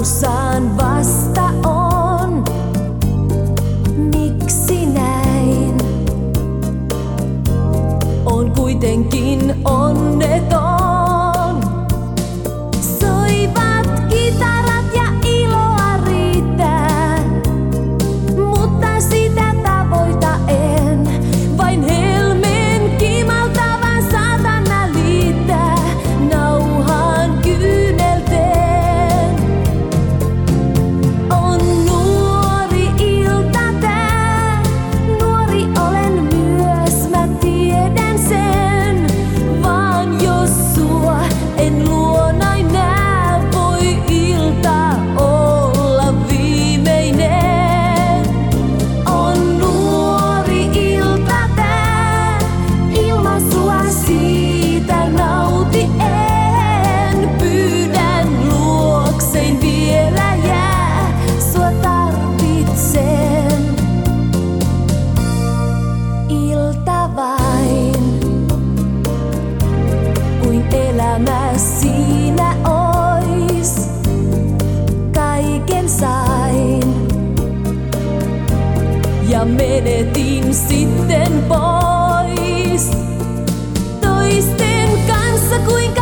kasvussaan vasta on. Miksi näin? On kuitenkin onneton. ja menetin sitten pois. Toisten kanssa kuinka